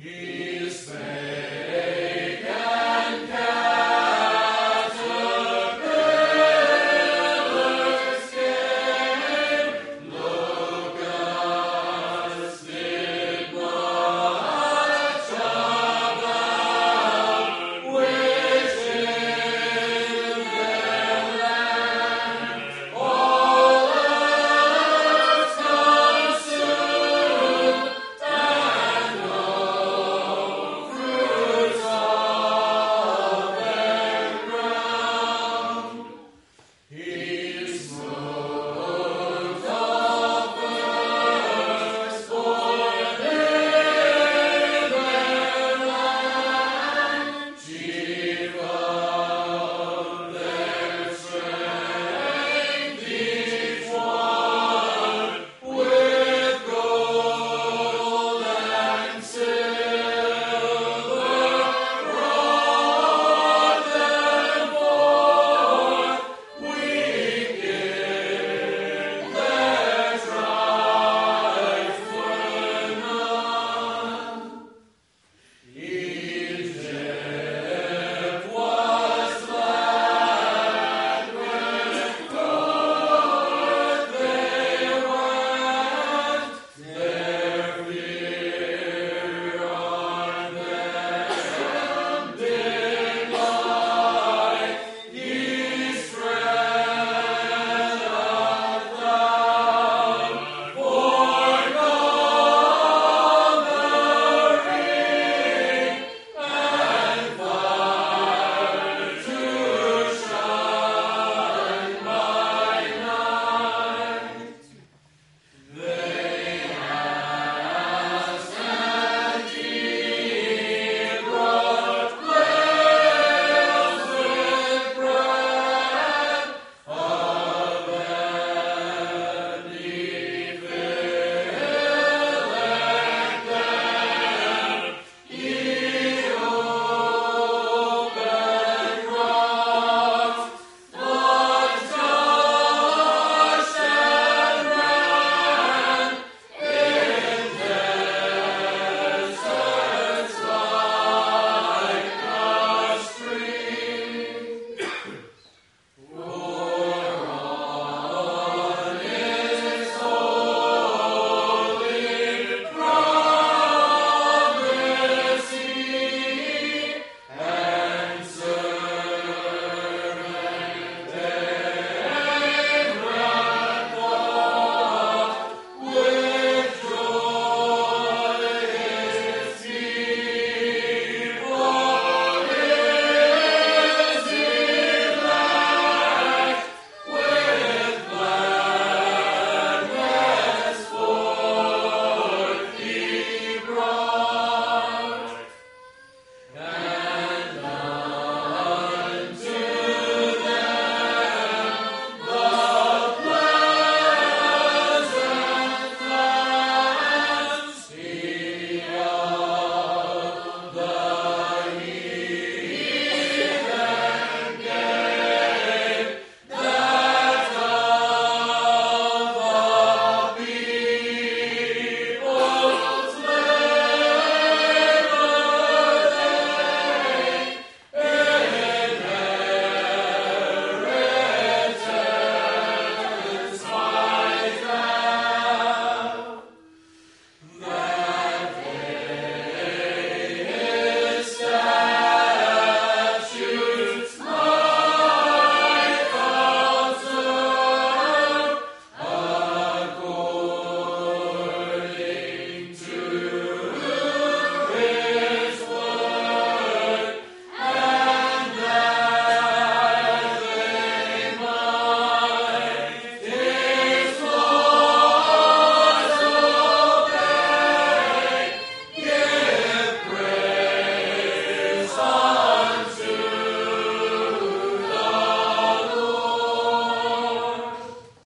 He